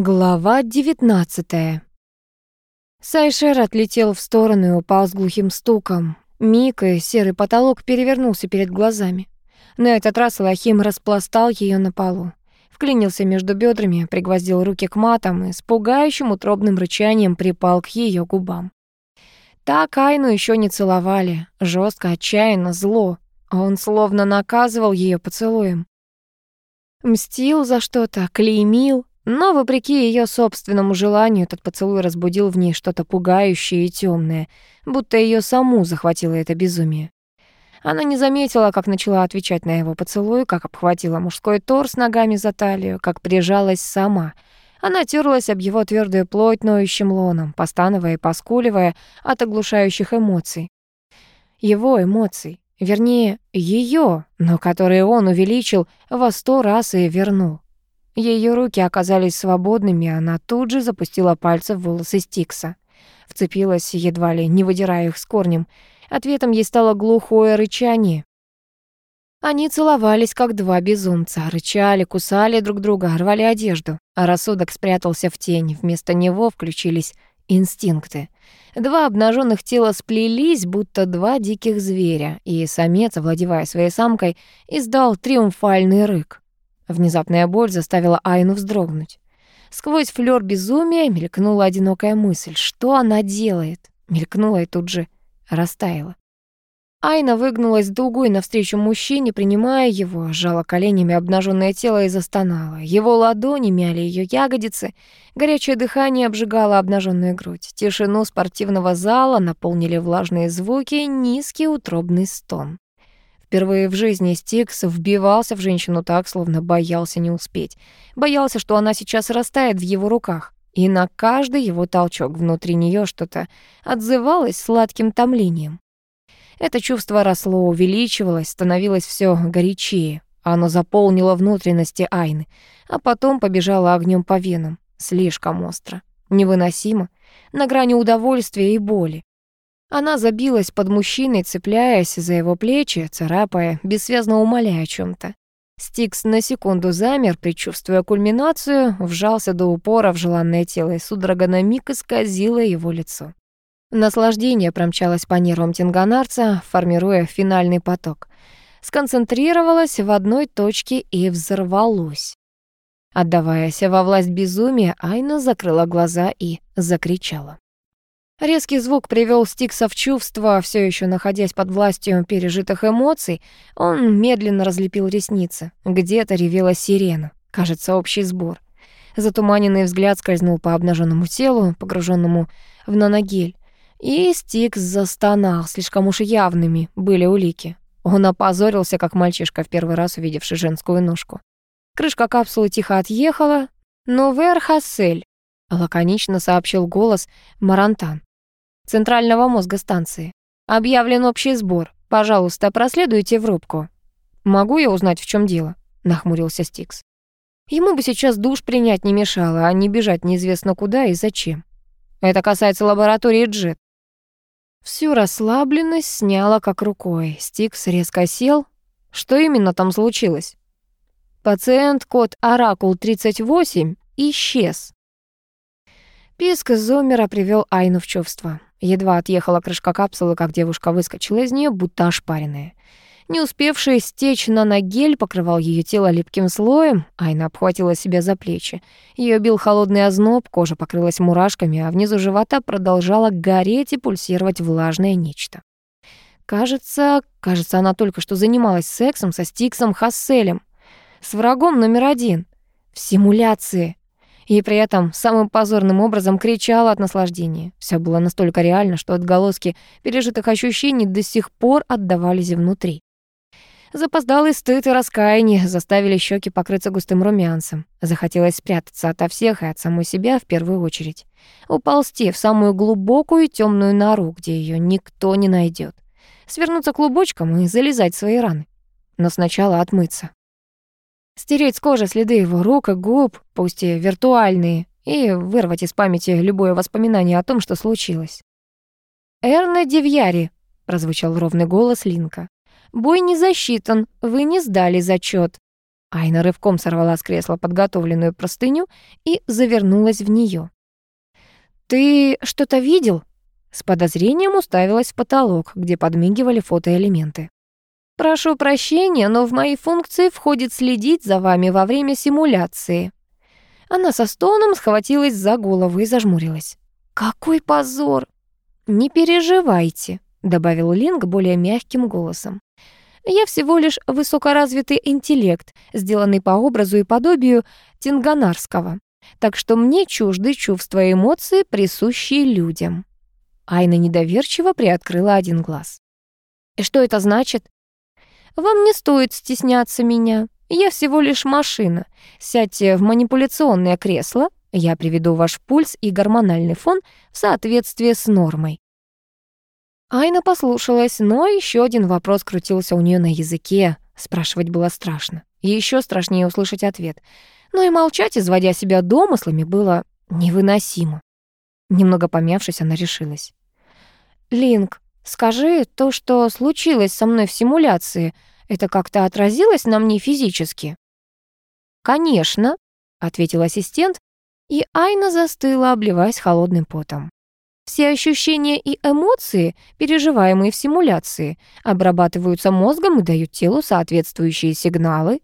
Глава 19 Сайшер отлетел в сторону и упал с глухим стуком. Миг и серый потолок перевернулся перед глазами. На этот раз Лохим распластал ее на полу. Вклинился между бедрами, пригвоздил руки к матам и с пугающим утробным рычанием припал к ее губам. Так Айну еще не целовали, жестко, отчаянно, зло. Он словно наказывал ее поцелуем. Мстил за что-то, клеймил, но, вопреки ее собственному желанию, этот поцелуй разбудил в ней что-то пугающее и темное, будто ее саму захватило это безумие. Она не заметила, как начала отвечать на его поцелуй, как обхватила мужской торс ногами за талию, как прижалась сама. Она терлась об его твердую плоть ноющим лоном, постановая и поскуливая от оглушающих эмоций. Его эмоций, вернее, ее, но которые он увеличил во сто раз и вернул. Ее руки оказались свободными, и она тут же запустила пальцы в волосы Стикса. Вцепилась, едва ли не выдирая их с корнем. Ответом ей стало глухое рычание. Они целовались, как два безумца, рычали, кусали друг друга, рвали одежду, а рассудок спрятался в тень. Вместо него включились инстинкты. Два обнаженных тела сплелись, будто два диких зверя, и самец, овладевая своей самкой, издал триумфальный рык. Внезапная боль заставила Айну вздрогнуть. Сквозь флёр безумия мелькнула одинокая мысль. Что она делает? Мелькнула и тут же растаяла. Айна выгнулась дугой навстречу мужчине, принимая его, сжала коленями обнаженное тело и застонала. Его ладони мяли ее ягодицы, горячее дыхание обжигало обнаженную грудь. Тишину спортивного зала наполнили влажные звуки и низкий утробный стон. Впервые в жизни Стикс вбивался в женщину так, словно боялся не успеть. Боялся, что она сейчас растает в его руках. И на каждый его толчок внутри нее что-то отзывалось сладким томлением. Это чувство росло, увеличивалось, становилось все горячее. Оно заполнило внутренности Айны, а потом побежало огнем по венам. Слишком остро, невыносимо, на грани удовольствия и боли. Она забилась под мужчиной, цепляясь за его плечи, царапая, бессвязно умоляя о чем то Стикс на секунду замер, предчувствуя кульминацию, вжался до упора в желанное тело, и судорога на миг исказила его лицо. Наслаждение промчалось по нервам тинганарца, формируя финальный поток. Сконцентрировалось в одной точке и взорвалось. Отдаваясь во власть безумия, Айна закрыла глаза и закричала. Резкий звук привел Стикса в чувство, все еще находясь под властью пережитых эмоций. Он медленно разлепил ресницы. Где-то ревела сирена. Кажется, общий сбор. Затуманенный взгляд скользнул по обнаженному телу, погруженному в наногель. И Стикс застонал, слишком уж явными были улики. Он опозорился, как мальчишка, в первый раз увидевший женскую ножку. Крышка капсулы тихо отъехала, но Верхасель, лаконично сообщил голос Марантан центрального мозга станции. Объявлен общий сбор. Пожалуйста, проследуйте в рубку. Могу я узнать, в чем дело? нахмурился Стикс. Ему бы сейчас душ принять не мешало, а не бежать неизвестно куда и зачем. Это касается лаборатории Джет. Всю расслабленность сняла как рукой. Стикс резко сел. Что именно там случилось? Пациент код Оракул 38 исчез. Писк Зомера привел Айну в чувство. Едва отъехала крышка капсулы, как девушка выскочила из нее, будто ошпаренная. Не успевший стечь на нагель покрывал ее тело липким слоем, Айна обхватила себя за плечи. Ее бил холодный озноб, кожа покрылась мурашками, а внизу живота продолжала гореть и пульсировать влажное нечто. Кажется, кажется, она только что занималась сексом со Стиксом Хасселем, с врагом номер один, в симуляции и при этом самым позорным образом кричала от наслаждения. Все было настолько реально, что отголоски пережитых ощущений до сих пор отдавались внутри. Запоздалый стыд и раскаяние заставили щеки покрыться густым румянцем. Захотелось спрятаться ото всех и от самой себя в первую очередь. Уползти в самую глубокую темную нору, где ее никто не найдет. Свернуться клубочком и залезать в свои раны. Но сначала отмыться. Стереть с кожи следы его рук и губ, пусть и виртуальные, и вырвать из памяти любое воспоминание о том, что случилось. «Эрна Девьяри», — прозвучал ровный голос Линка. «Бой не засчитан, вы не сдали зачет. Айна рывком сорвала с кресла подготовленную простыню и завернулась в нее. «Ты что-то видел?» С подозрением уставилась в потолок, где подмигивали фотоэлементы. «Прошу прощения, но в мои функции входит следить за вами во время симуляции». Она со стоном схватилась за голову и зажмурилась. «Какой позор!» «Не переживайте», — добавил Линк более мягким голосом. «Я всего лишь высокоразвитый интеллект, сделанный по образу и подобию Тинганарского, так что мне чужды чувства и эмоции, присущие людям». Айна недоверчиво приоткрыла один глаз. «И что это значит?» «Вам не стоит стесняться меня. Я всего лишь машина. Сядьте в манипуляционное кресло, я приведу ваш пульс и гормональный фон в соответствии с нормой». Айна послушалась, но еще один вопрос крутился у нее на языке. Спрашивать было страшно. И еще страшнее услышать ответ. Но и молчать, изводя себя домыслами, было невыносимо. Немного помявшись, она решилась. «Линк, Скажи, то, что случилось со мной в симуляции, это как-то отразилось на мне физически?» «Конечно», — ответил ассистент, и Айна застыла, обливаясь холодным потом. Все ощущения и эмоции, переживаемые в симуляции, обрабатываются мозгом и дают телу соответствующие сигналы.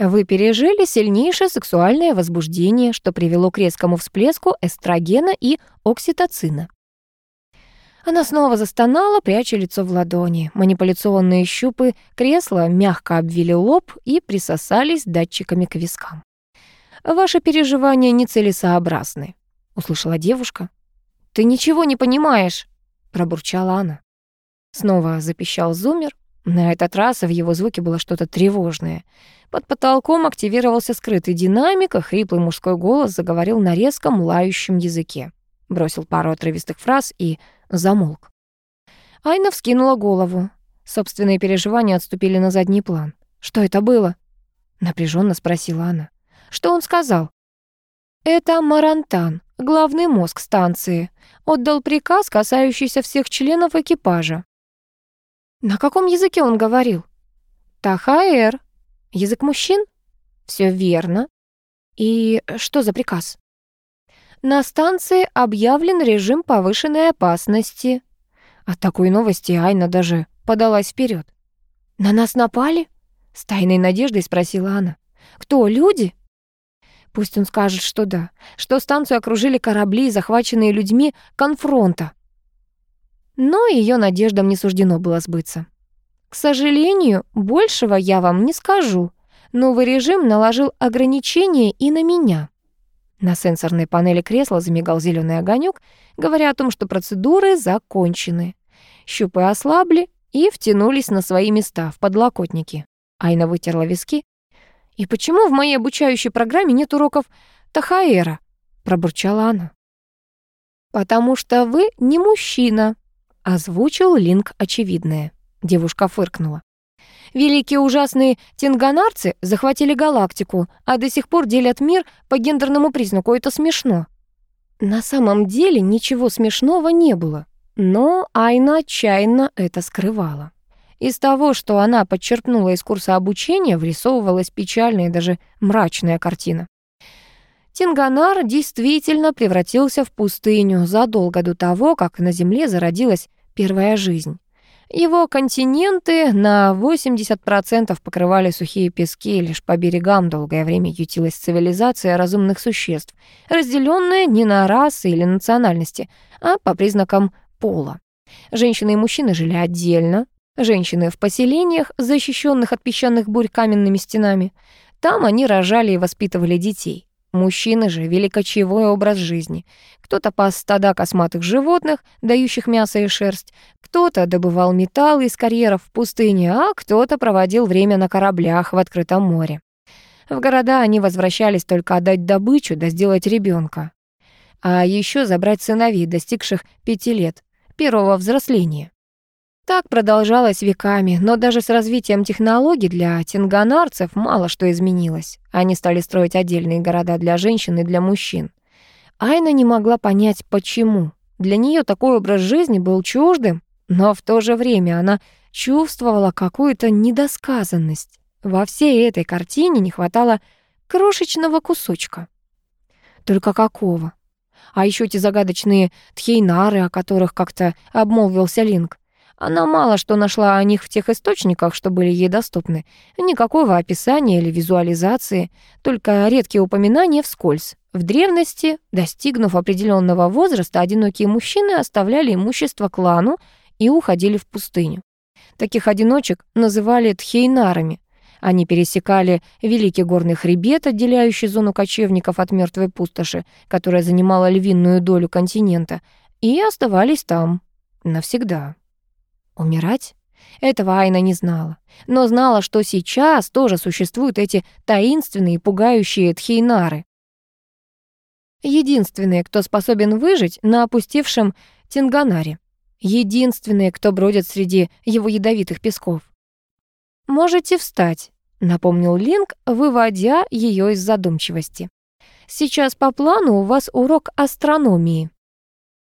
Вы пережили сильнейшее сексуальное возбуждение, что привело к резкому всплеску эстрогена и окситоцина. Она снова застонала, пряча лицо в ладони. Манипуляционные щупы кресла мягко обвили лоб и присосались датчиками к вискам. «Ваши переживания нецелесообразны», — услышала девушка. «Ты ничего не понимаешь», — пробурчала она. Снова запищал зумер. На этот раз в его звуке было что-то тревожное. Под потолком активировался скрытый динамик, а хриплый мужской голос заговорил на резком лающем языке. Бросил пару отрывистых фраз и замолк. Айна вскинула голову. Собственные переживания отступили на задний план. «Что это было?» — напряженно спросила она. «Что он сказал?» «Это Марантан, главный мозг станции. Отдал приказ, касающийся всех членов экипажа». «На каком языке он говорил?» «Тахаэр. Язык мужчин?» «Все верно. И что за приказ?» На станции объявлен режим повышенной опасности. От такой новости Айна даже подалась вперед. «На нас напали?» — с тайной надеждой спросила она. «Кто, люди?» Пусть он скажет, что да, что станцию окружили корабли, захваченные людьми конфронта. Но ее надеждам не суждено было сбыться. К сожалению, большего я вам не скажу. Новый режим наложил ограничения и на меня. На сенсорной панели кресла замигал зеленый огонек, говоря о том, что процедуры закончены. Щупы ослабли и втянулись на свои места в подлокотники. Айна вытерла виски. «И почему в моей обучающей программе нет уроков Тахаэра?» — пробурчала она. «Потому что вы не мужчина», — озвучил Линк очевидное. Девушка фыркнула. Великие ужасные тинганарцы захватили галактику, а до сих пор делят мир по гендерному признаку. Это смешно. На самом деле ничего смешного не было, но Айна отчаянно это скрывала. Из того, что она подчеркнула из курса обучения, врисовывалась печальная и даже мрачная картина. Тинганар действительно превратился в пустыню задолго до того, как на Земле зародилась первая жизнь. Его континенты на 80% покрывали сухие пески, лишь по берегам долгое время ютилась цивилизация разумных существ, разделенная не на расы или национальности, а по признакам пола. Женщины и мужчины жили отдельно, женщины в поселениях, защищенных от песчаных бурь каменными стенами. Там они рожали и воспитывали детей. Мужчины же вели кочевой образ жизни. Кто-то пас стада косматых животных, дающих мясо и шерсть, кто-то добывал металл из карьеров в пустыне, а кто-то проводил время на кораблях в открытом море. В города они возвращались только отдать добычу да сделать ребенка, а еще забрать сыновей, достигших пяти лет, первого взросления. Так продолжалось веками, но даже с развитием технологий для тинганарцев мало что изменилось. Они стали строить отдельные города для женщин и для мужчин. Айна не могла понять, почему. Для нее такой образ жизни был чуждым, но в то же время она чувствовала какую-то недосказанность. Во всей этой картине не хватало крошечного кусочка. Только какого? А еще эти загадочные тхейнары, о которых как-то обмолвился Линк. Она мало что нашла о них в тех источниках, что были ей доступны. Никакого описания или визуализации, только редкие упоминания вскользь. В древности, достигнув определенного возраста, одинокие мужчины оставляли имущество клану и уходили в пустыню. Таких одиночек называли тхейнарами. Они пересекали великий горный хребет, отделяющий зону кочевников от мертвой пустоши, которая занимала львиную долю континента, и оставались там навсегда. Умирать? Этого Айна не знала, но знала, что сейчас тоже существуют эти таинственные и пугающие тхейнары. Единственные, кто способен выжить на опустевшем Тинганаре. Единственные, кто бродит среди его ядовитых песков. «Можете встать», — напомнил Линк, выводя ее из задумчивости. «Сейчас по плану у вас урок астрономии».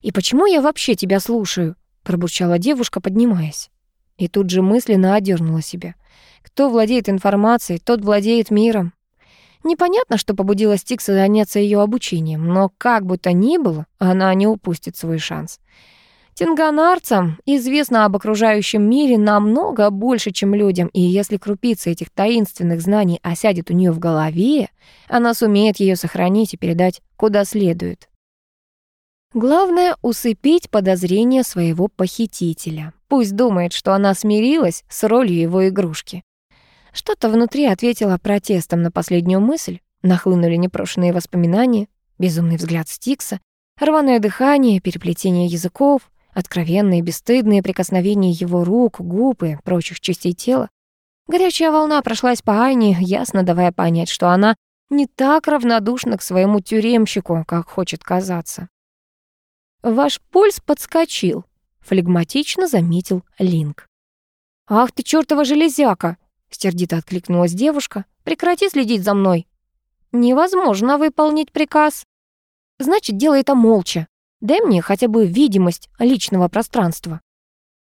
«И почему я вообще тебя слушаю?» — пробурчала девушка, поднимаясь. И тут же мысленно одернула себя. Кто владеет информацией, тот владеет миром. Непонятно, что побудило Стикса заняться ее обучением, но как бы то ни было, она не упустит свой шанс. Тинганарцам известно об окружающем мире намного больше, чем людям, и если крупица этих таинственных знаний осядет у нее в голове, она сумеет ее сохранить и передать куда следует. Главное — усыпить подозрения своего похитителя. Пусть думает, что она смирилась с ролью его игрушки. Что-то внутри ответило протестом на последнюю мысль. Нахлынули непрошенные воспоминания, безумный взгляд Стикса, рваное дыхание, переплетение языков, откровенные, бесстыдные прикосновения его рук, губ и прочих частей тела. Горячая волна прошлась по Айне, ясно давая понять, что она не так равнодушна к своему тюремщику, как хочет казаться. «Ваш пульс подскочил», — флегматично заметил Линк. «Ах ты чёртова железяка!» — сердито откликнулась девушка. «Прекрати следить за мной». «Невозможно выполнить приказ». «Значит, делай это молча», Дай мне хотя бы видимость личного пространства.